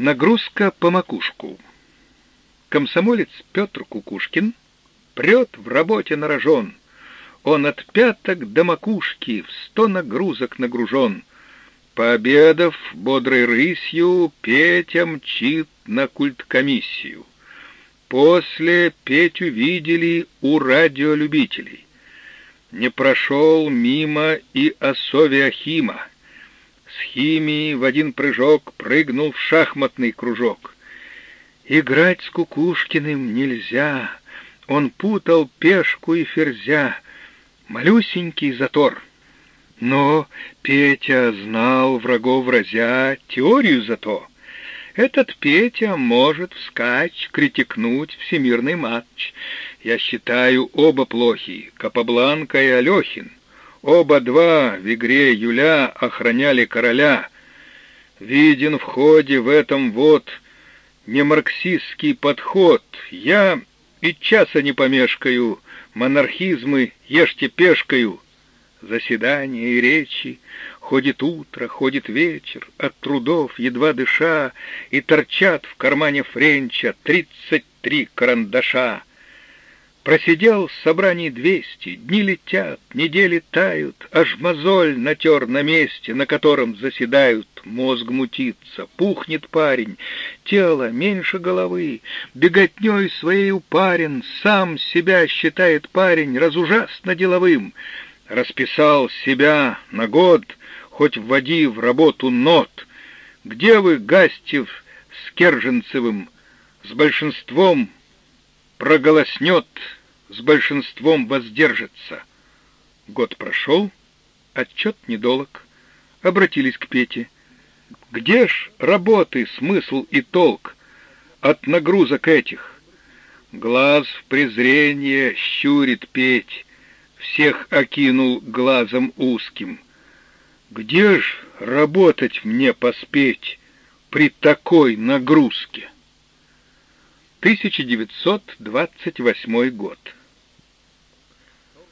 Нагрузка по макушку. Комсомолец Петр Кукушкин прет в работе на рожон. Он от пяток до макушки в сто нагрузок нагружен. Пообедав бодрой рысью, Петя мчит на культкомиссию. После Петю видели у радиолюбителей. Не прошел мимо и Осови Ахима. С химией в один прыжок прыгнул в шахматный кружок. Играть с Кукушкиным нельзя, он путал пешку и ферзя. Малюсенький затор. Но Петя знал врагов разя, теорию зато. Этот Петя может вскачь, критикнуть всемирный матч. Я считаю оба плохи, Капабланка и Алехин. Оба два в игре Юля охраняли короля. Виден в ходе в этом вот не марксистский подход. Я и часа не помешкаю, монархизмы ешьте пешкою. Заседания и речи, ходит утро, ходит вечер, от трудов едва дыша, и торчат в кармане Френча тридцать три карандаша. Просидел в собрании двести, дни летят, недели тают, аж мозоль натер на месте, на котором заседают, мозг мутится, пухнет парень, тело меньше головы, беготней своей упарен, сам себя считает парень разужасно деловым, расписал себя на год, хоть вводи в работу нот. Где вы, Гастев, с Керженцевым, с большинством проголоснет с большинством воздержится. Год прошел, отчет недолог. Обратились к Пете. Где ж работы, смысл и толк от нагрузок этих? Глаз в презрение щурит Петь, всех окинул глазом узким. Где ж работать мне поспеть при такой нагрузке? 1928 год.